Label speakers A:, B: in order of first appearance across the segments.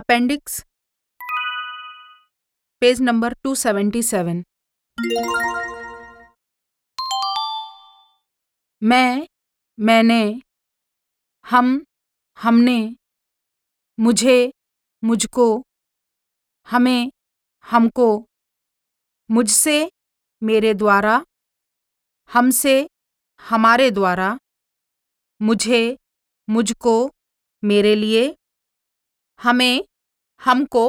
A: appendix page number 277 मैं मैंने हम हमने
B: मुझे मुझको हमें हमको मुझसे मेरे द्वारा हमसे हमारे द्वारा मुझे मुझको मेरे लिए हमें हमको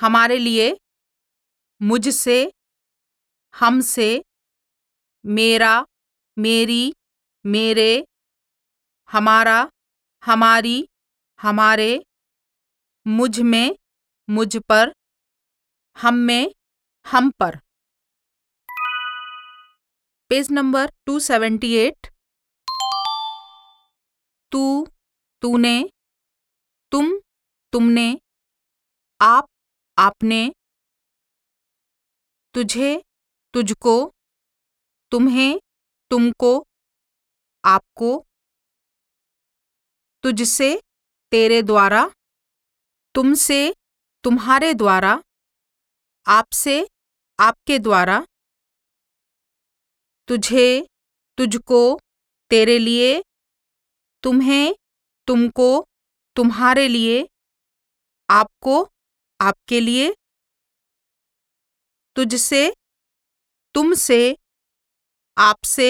B: हमारे लिए मुझसे हमसे मेरा मेरी मेरे हमारा हमारी हमारे मुझ में मुझ पर हम में
A: हम पर पेज नंबर 278 तू तूने
B: तुम तुमने आप आपने तुझे तुझको तुम्हें तुमको आपको तुझसे तेरे द्वारा तुमसे तुम्हारे द्वारा आपसे आपके द्वारा तुझे तुझको तेरे लिए तुम्हें तुमको तुम्हारे लिए आपको आपके लिए तुझसे तुमसे आपसे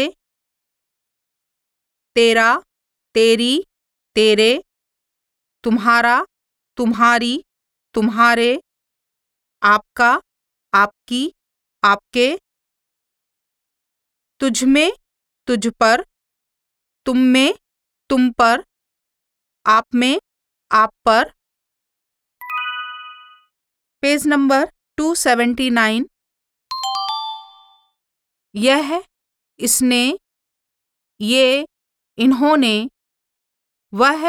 B: तेरा तेरी तेरे तुम्हारा तुम्हारी तुम्हारे आपका आपकी आपके तुझ में तुझ पर तुम में तुम पर आप में
A: आप पर पेज नंबर 279 यह इसने
B: ये इन्होंने वह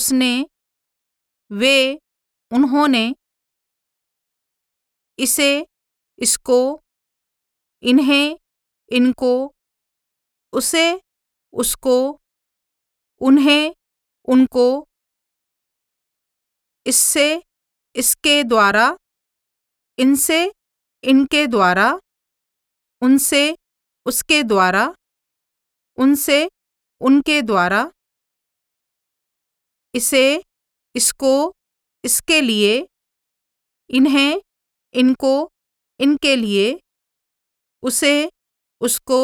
B: उसने वे उन्होंने इसे इसको इन्हें इनको उसे उसको उन्हें उनको इससे इसके द्वारा इनसे इनके द्वारा उनसे उसके द्वारा उनसे उनके द्वारा इसे इसको इसके लिए इन्हें इनको इनके लिए उसे उसको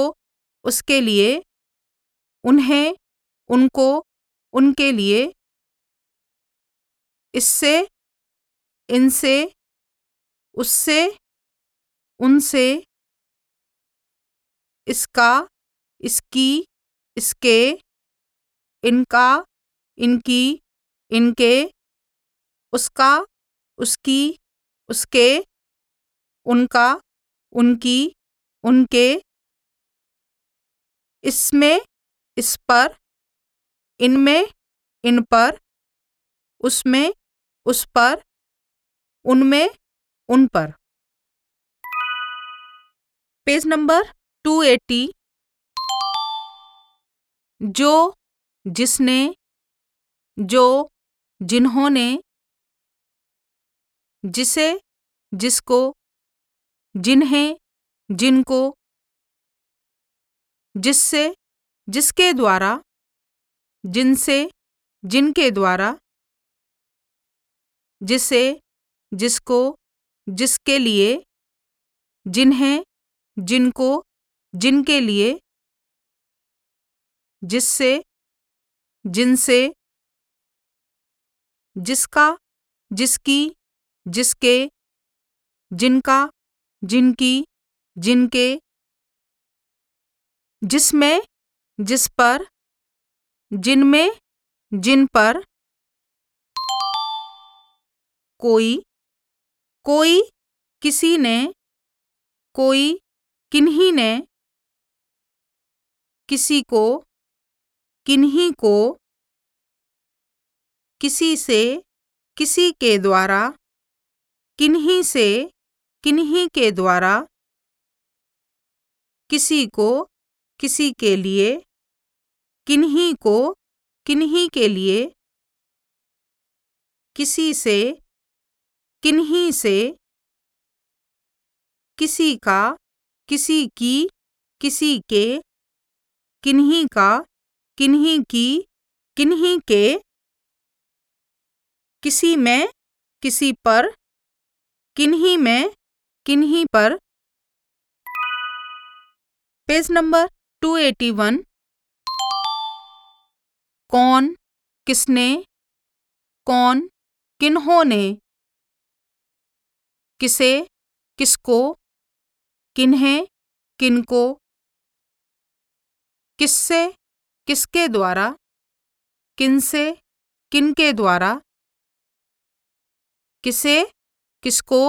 B: उसके लिए उन्हें उनको उनके लिए इससे इनसे उससे उनसे इसका इसकी इसके इनका इनकी इनके उसका उसकी उसके उनका उनकी उनके इसमें इस पर इनमें इन पर उसमें उस पर उनमें उन पर पेज नंबर टू एटी जो जिसने जो जिन्होंने जिसे जिसको जिन्हें जिनको जिससे जिसके द्वारा जिनसे जिनके द्वारा जिसे जिसको जिसके लिए जिन्हें जिनको जिनके लिए जिससे जिनसे जिसका जिसकी जिसके जिनका जिनकी जिनके जिसमें जिस पर जिनमें जिन पर कोई कोई किसी ने कोई किन्हीं ने किसी को किन्हीं को किसी
A: से किसी के द्वारा किन्हीं से किन्हीं के द्वारा किसी को किसी के
B: लिए किन्हीं को किन्हीं के लिए किसी से किन्हीं से किसी का किसी की किसी के किन्हीं का किन्हीं की किन्हीं के किसी में किसी पर किन्हीं में किन्हीं पर page number two eighty one कौन किसने कौन किन्हों ने किसे किसको किन्हें किनको किससे किसके द्वारा किनसे किनके द्वारा किसे किसको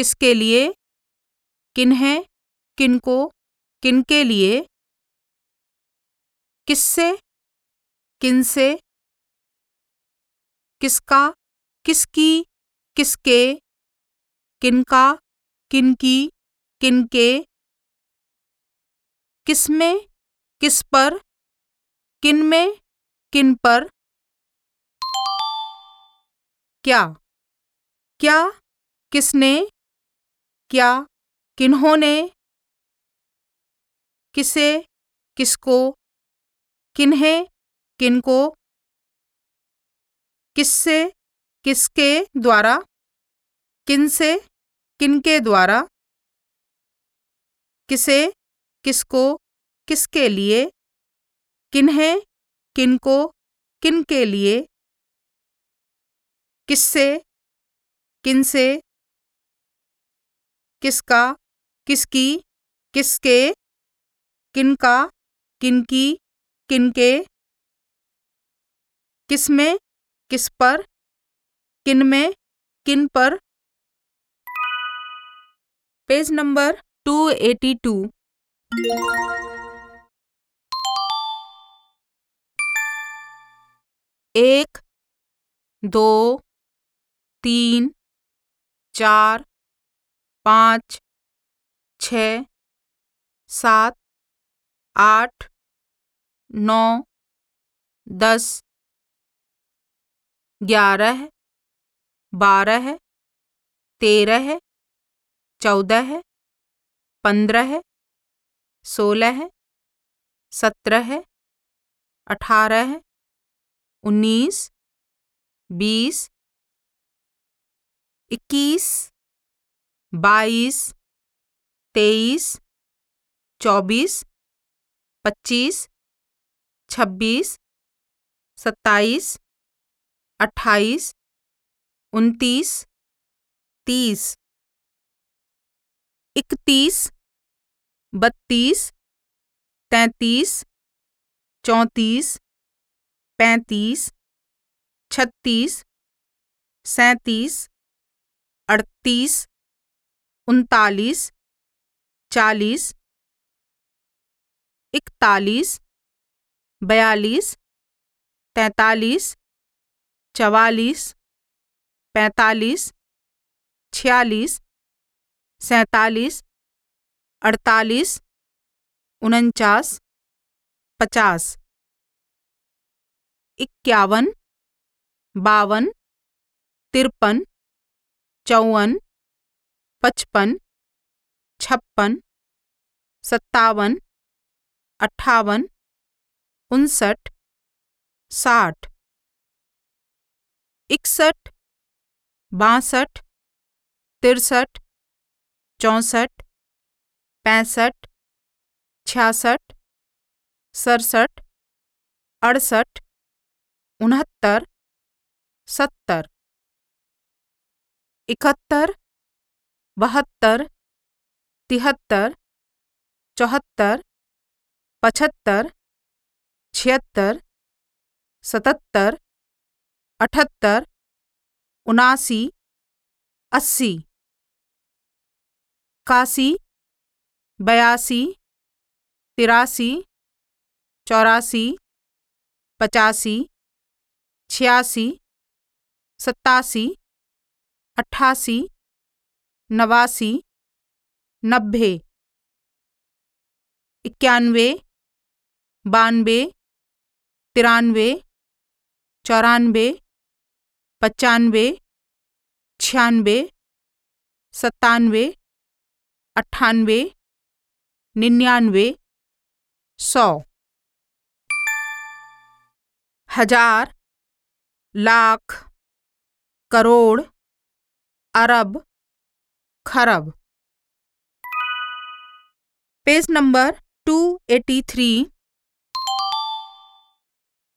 B: किसके लिए किन्हें किनको किनके लिए किससे किनसे किसका किसकी किसके किनका किनकी किनके किसमें किस पर किन में किन पर क्या क्या किसने क्या किन्होंने किसे किसको किन्हें किनको किससे किसके द्वारा किनसे किनके द्वारा किसे किसको किसके लिए किन्हें किनको किनके लिए किससे किनसे किसका किसकी किसके किनका किनकी किनके किसमें किस पर किन में किन पर
A: पेज नंबर 282 एक
B: दो तीन चार पाँच छ सात आठ नौ दस ग्यारह बारह तेरह चौदह पंद्रह सोलह सत्रह अठारह उन्नीस बीस इक्कीस बाईस तेईस चौबीस पच्चीस छब्बीस सत्ताईस अट्ठाईस उनतीस तीस इकतीस बत्तीस तैंतीस चौंतीस पैंतीस छत्तीस सैंतीस अड़तीस उनतालीस चालीस इकतालीस बयालीस तैतालीस चवालीस पैंतालीस छियालीस सैतालीस अड़तालीस उनचास पचास इक्यावन बावन तिरपन चौवन पचपन छप्पन सत्तावन अट्ठावन उनसठ साठ इकसठ बासठ तिरसठ चौंसठ पैंसठ छियासठ सड़सठ अड़सठ उनहत्तर सत्तर इकहत्तर बहत्तर तिहत्तर चौहत्तर पचहत्तर छिहत्तर सतहत्तर अठहत्तर उनासी अस्सी इक्यासी बयासी तिरासी चौरासी पचासी छियासी सत्तासी अट्ठासी नवासी नब्बे इक्यानवे बानवे तिरानवे चौरानवे पचानवे छियानवे सत्तानवे अट्ठानवे निन्यानवे सौ हजार लाख करोड़ अरब खरब page number two eighty three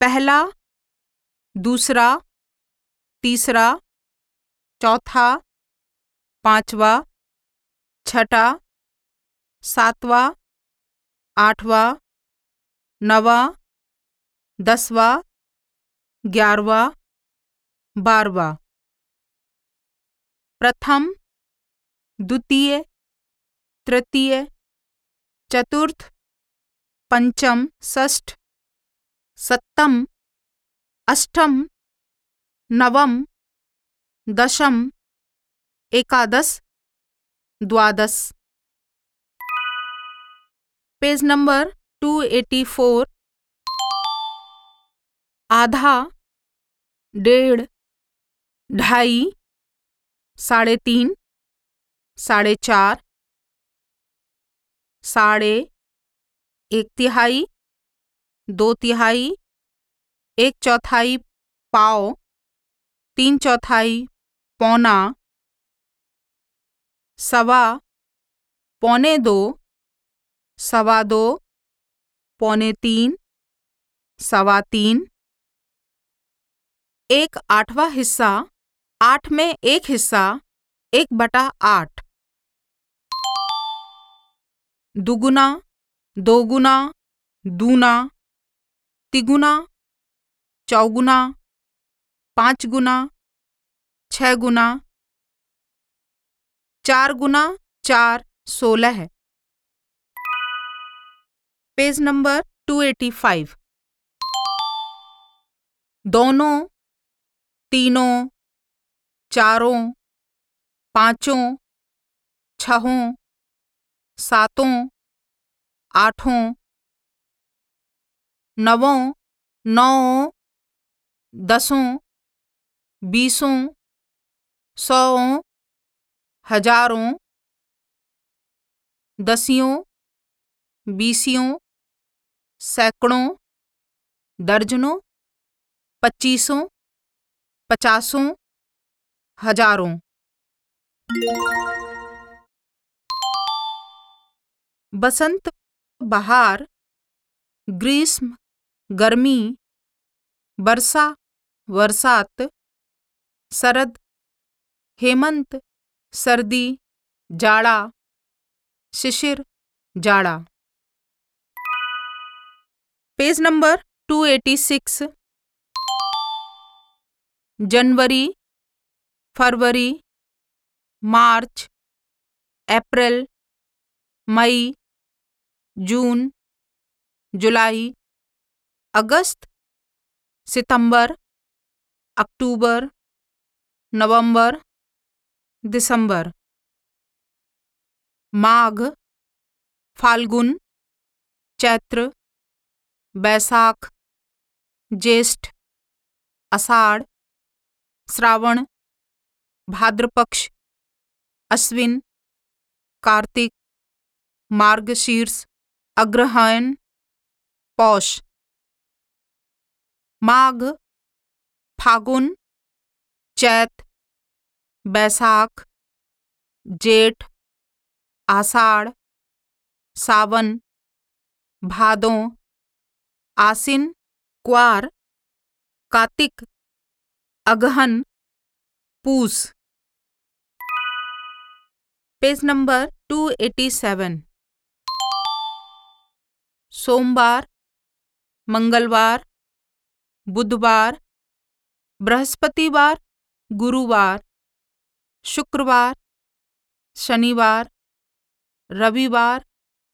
B: पहला दूसरा तीसरा चौथा पांचवा छठा सातवा आठवा नवा दसवा ग्यारहवा बारवा प्रथम द्वितीय तृतीय चतुर्थ पंचम षष्ठ सत्तम अष्टम नवम दशम एकादश द्वादश पेज नंबर 284 आधा डेढ़ ढाई साढ़े तीन साढ़े चार साढ़े एक तिहाई दो तिहाई एक चौथाई पाओ तीन चौथाई पौना सवा पौने दो सवा दो पौने तीन सवा तीन एक आठवां
A: हिस्सा आठ में एक हिस्सा एक बटा आठ दुगुना दोगुना दूना
B: तिगुना चौगुना पाँच गुना छः गुना चार गुना
A: चार सोलह है page number two eighty five दोनों तीनों
B: चारों पाँचों छहों सातों आठों नवों नौ दसों बीसों सौ हजारों दसियों बीसियों सैकड़ों दर्जनों पच्चीसों पचासों हजारों बसंत बहार ग्रीष्म गर्मी वर्षा बरसात शरद हेमंत सर्दी जाड़ा शिशिर जाड़ा
A: पेज नंबर 286 जनवरी फरवरी मार्च
B: अप्रैल मई जून जुलाई अगस्त सितंबर अक्टूबर नवंबर दिसंबर माघ फाल्गुन चैत्र बैसाख ज्येष्ठ आषाढ़ श्रावण भाद्रपक्ष अश्विन कार्तिक मार्गशीर्ष अग्रहायण पौष माघ फागुन चैत बैसाख जेठ आषाढ़ सावन भादों आसिन क्वार कार्तिक अगहन
A: पूस पेज नंबर 287 सोमवार मंगलवार बुधवार बृहस्पतिवार
B: गुरुवार शुक्रवार शनिवार रविवार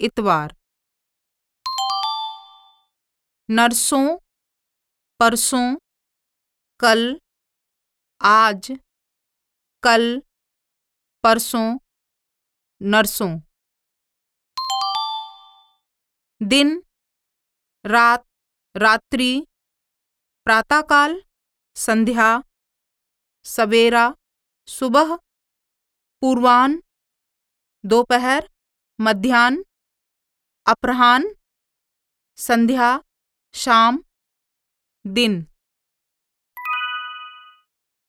B: इतवार नरसों परसों कल आज कल परसों नरसों दिन रात रात्रि प्रातःकाल संध्या सवेरा सुबह पूर्वान दोपहर मध्यान्ह अपराह्न संध्या शाम दिन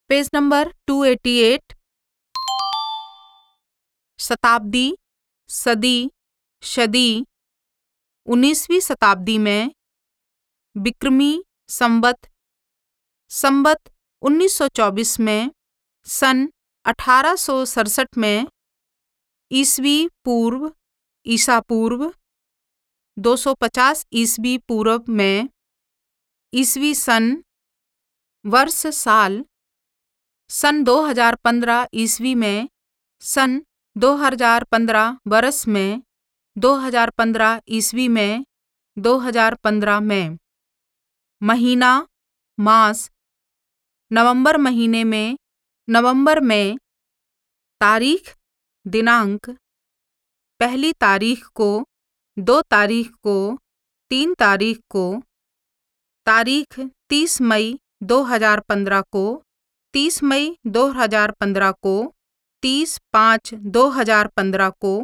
A: पेज नंबर 288 शताब्दी सदी शदी उन्नीसवीं शताब्दी में विक्रमी संबत संबत 1924 में सन अठारह में ईस्वी पूर्व ईसा पूर्व 250 ईस्वी पूर्व में ईस्वी सन वर्ष साल सन 2015 ईस्वी में सन 2015 बरस में 2015 ईस्वी में 2015 में महीना मास नवंबर महीने में नवंबर में तारीख दिनांक पहली तारीख को दो तारीख को तीन तारीख को तारीख तीस मई दो हजार पंद्रह को तीस मई दो हजार पंद्रह को तीस पाँच दो हजार पंद्रह को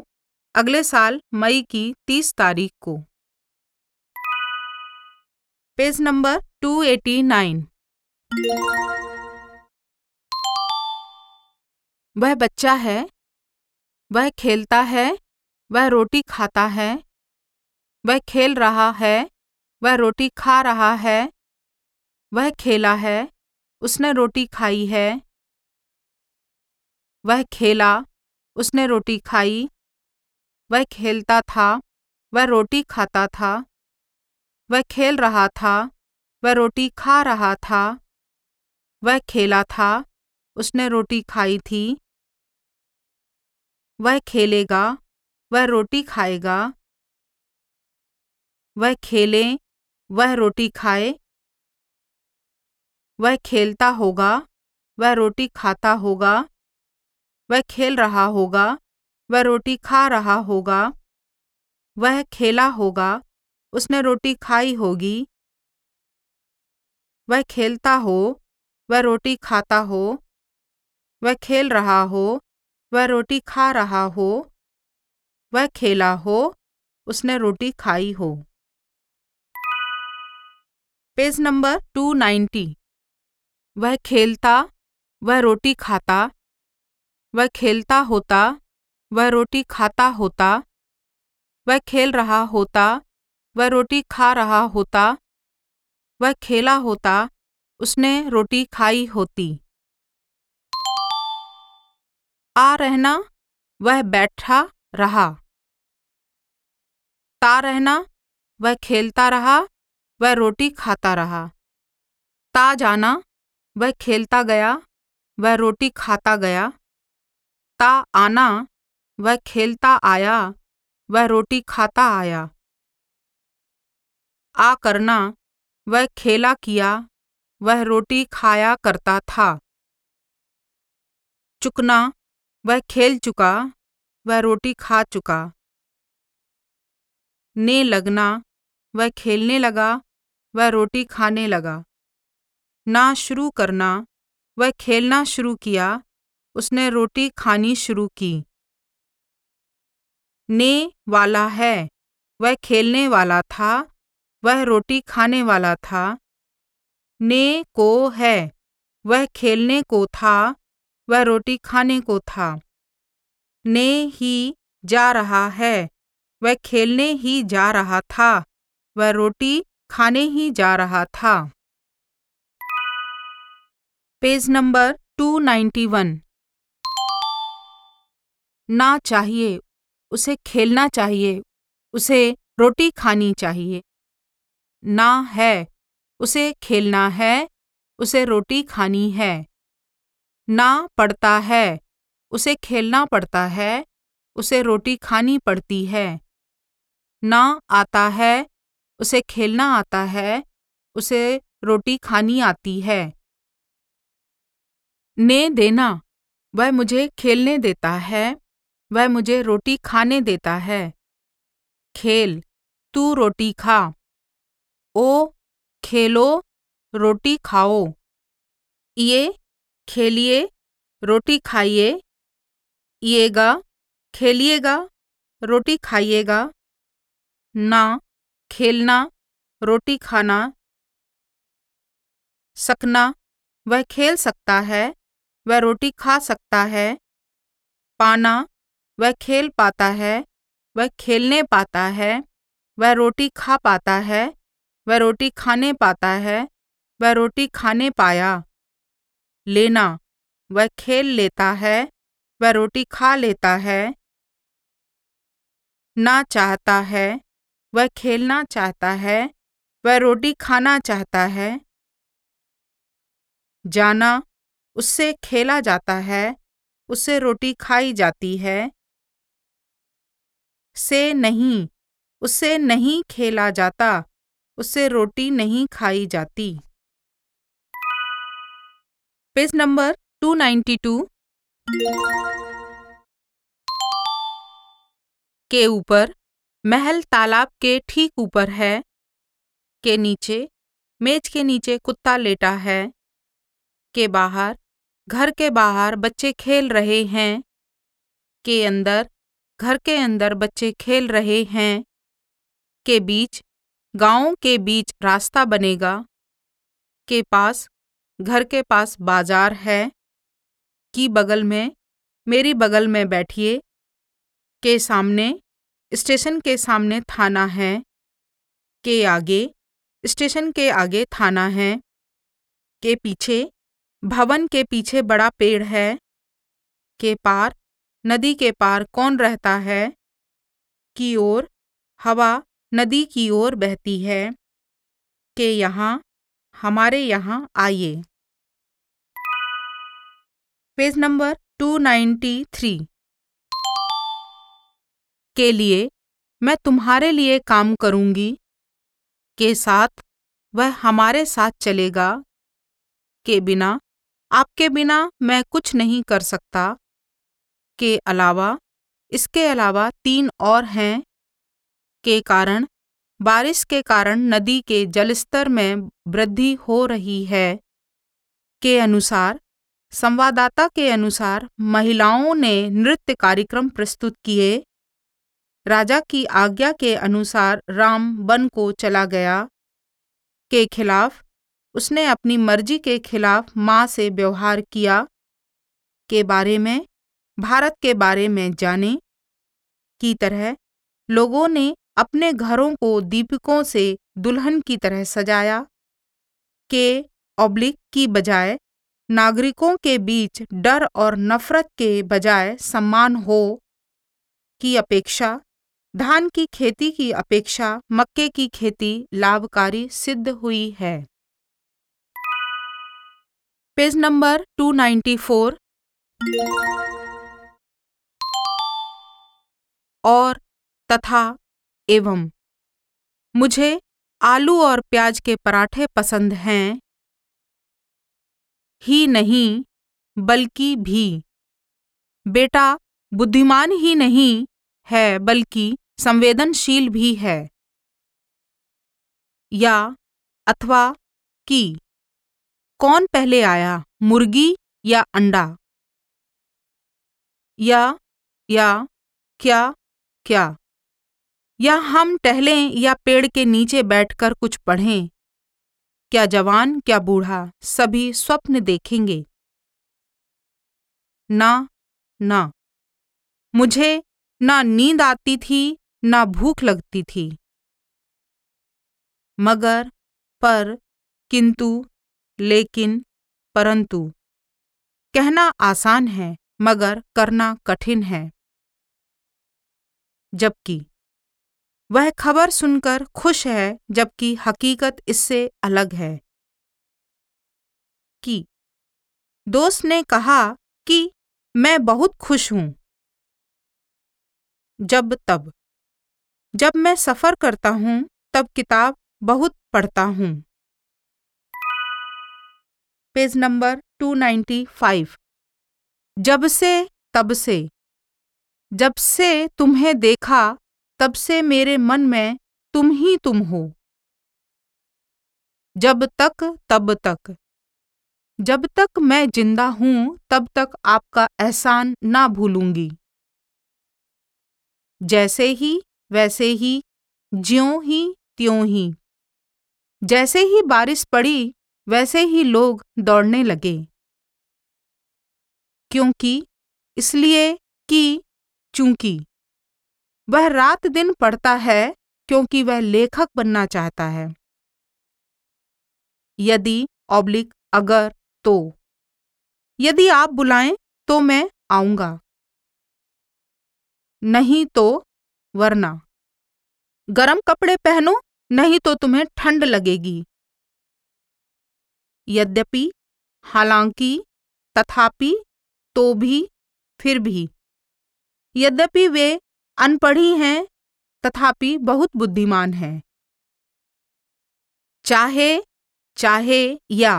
A: अगले साल मई की तीस तारीख को पेज नंबर 289 वह बच्चा है वह खेलता है वह रोटी खाता है वह खेल रहा है वह रोटी खा रहा है वह खेला है उसने रोटी खाई है वह खेला उसने रोटी खाई वह खेलता था वह रोटी खाता था वह खेल रहा था वह रोटी खा रहा था वह खेला था उसने रोटी खाई थी वह खेलेगा
B: वह रोटी खाएगा वह खेले
A: वह रोटी खाए वह खेलता होगा वह रोटी खाता होगा वह खेल रहा होगा वह रोटी खा रहा होगा वह खेला होगा उसने रोटी खाई होगी वह खेलता हो वह रोटी खाता हो वह खेल रहा हो वह रोटी खा रहा हो वह खेला हो उसने रोटी खाई हो पेज नंबर टू नाइन्टी वह खेलता वह रोटी खाता वह खेलता होता वह रोटी खाता होता वह खेल रहा होता वह रोटी खा रहा होता वह खेला होता उसने रोटी खाई होती आ रहना वह बैठा रहा ता रहना वह खेलता रहा वह रोटी खाता रहा ता जाना वह खेलता गया वह रोटी खाता गया ता आना वह खेलता आया वह रोटी खाता आया आ करना वह खेला किया वह रोटी खाया करता था चुकना वह खेल चुका वह रोटी खा चुका ने लगना वह खेलने लगा वह रोटी खाने लगा ना शुरू करना वह खेलना शुरू किया उसने रोटी खानी शुरू की ने वाला है वह खेलने वाला था वह रोटी खाने वाला था ने को है वह खेलने को था वह रोटी खाने को था ने ही जा रहा है वह खेलने ही जा रहा था वह रोटी खाने ही जा रहा था पेज नंबर 291 ना चाहिए उसे खेलना चाहिए उसे रोटी खानी चाहिए ना है उसे खेलना है उसे रोटी खानी है ना पड़ता है उसे खेलना पड़ता है उसे रोटी खानी पड़ती है ना आता है उसे खेलना आता है उसे रोटी खानी आती है ने देना वह मुझे खेलने देता है वह मुझे रोटी खाने देता है खेल तू रोटी खा ओ खेलो रोटी खाओ ये खेलिए रोटी खाइए येगा खेलिएगा रोटी खाइएगा ना खेलना रोटी खाना सकना वह खेल सकता है वह रोटी खा सकता है पाना वह खेल पाता है वह खेलने पाता है वह रोटी खा पाता है वह रोटी खाने पाता है वह रोटी खाने पाया लेना वह खेल लेता है वह रोटी खा लेता है ना चाहता है वह खेलना चाहता है वह रोटी खाना चाहता है जाना उससे खेला जाता है उससे रोटी खाई जाती है से नहीं उससे नहीं खेला जाता उससे रोटी नहीं खाई जाती पेज नंबर 292 के ऊपर महल तालाब के ठीक ऊपर है के नीचे मेज के नीचे कुत्ता लेटा है के बाहर घर के बाहर बच्चे खेल रहे हैं के अंदर घर के अंदर बच्चे खेल रहे हैं के बीच गांवों के बीच रास्ता बनेगा के पास घर के पास बाजार है की बगल में मेरी बगल में बैठिए के सामने स्टेशन के सामने थाना है के आगे स्टेशन के आगे थाना है के पीछे भवन के पीछे बड़ा पेड़ है के पार नदी के पार कौन रहता है की ओर हवा नदी की ओर बहती है के यहाँ हमारे यहाँ आइए पेज नंबर 293 के लिए मैं तुम्हारे लिए काम करूंगी के साथ वह हमारे साथ चलेगा के बिना आपके बिना मैं कुछ नहीं कर सकता के अलावा इसके अलावा तीन और हैं के कारण बारिश के कारण नदी के जलस्तर में वृद्धि हो रही है के अनुसार संवाददाता के अनुसार महिलाओं ने नृत्य कार्यक्रम प्रस्तुत किए राजा की आज्ञा के अनुसार राम वन को चला गया के खिलाफ उसने अपनी मर्जी के खिलाफ माँ से व्यवहार किया के बारे में भारत के बारे में जाने की तरह लोगों ने अपने घरों को दीपकों से दुल्हन की तरह सजाया के ऑब्लिक की बजाय नागरिकों के बीच डर और नफरत के बजाय सम्मान हो की अपेक्षा धान की खेती की अपेक्षा मक्के की खेती लाभकारी सिद्ध हुई है पेज नंबर 294 और तथा एवं मुझे आलू और प्याज के पराठे पसंद हैं ही नहीं बल्कि भी बेटा बुद्धिमान ही नहीं है बल्कि संवेदनशील भी है या अथवा कि कौन पहले आया मुर्गी या अंडा या या क्या क्या या हम टहलें या पेड़ के नीचे बैठकर कुछ पढ़ें क्या जवान क्या बूढ़ा सभी स्वप्न देखेंगे
B: ना ना मुझे ना नींद आती थी ना भूख लगती थी मगर
A: पर किंतु लेकिन परंतु कहना आसान है मगर करना कठिन है जबकि वह खबर सुनकर खुश है जबकि हकीकत इससे अलग है कि दोस्त ने कहा कि मैं बहुत खुश हूं जब तब जब मैं सफ़र करता हूं तब किताब बहुत पढ़ता हूं पेज नंबर 295 जब से तब से जब से तुम्हें देखा तब से मेरे मन में तुम ही तुम हो जब तक तब तक जब तक मैं जिंदा हूं तब तक आपका एहसान ना भूलूंगी जैसे ही वैसे ही ज्यों ही त्यों ही जैसे ही बारिश पड़ी वैसे ही लोग दौड़ने लगे क्योंकि इसलिए कि चूंकि वह रात दिन पढ़ता है क्योंकि वह लेखक बनना चाहता है यदि ऑब्लिक अगर तो यदि आप बुलाएं तो मैं आऊंगा नहीं तो वरना गरम कपड़े पहनो नहीं तो तुम्हें ठंड
B: लगेगी यद्यपि हालांकि तथापि तो भी फिर भी यद्यपि वे
A: अनपढ़ी हैं तथापि बहुत बुद्धिमान हैं चाहे चाहे या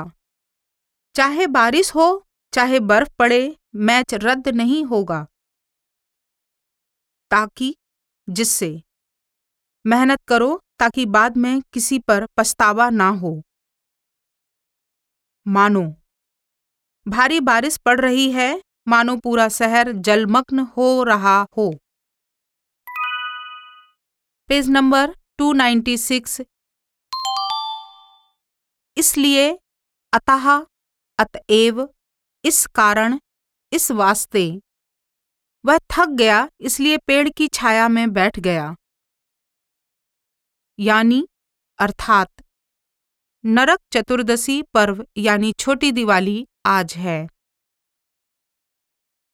A: चाहे बारिश हो चाहे बर्फ पड़े मैच रद्द नहीं होगा ताकि जिससे मेहनत करो ताकि बाद में किसी पर पछतावा ना हो मानो भारी बारिश पड़ रही है मानो पूरा शहर जलमग्न हो रहा हो पेज नंबर 296 इसलिए अतः अतएव इस कारण इस वास्ते वह थक गया इसलिए पेड़ की छाया में बैठ गया यानी अर्थात नरक चतुर्दशी पर्व यानी छोटी दिवाली आज है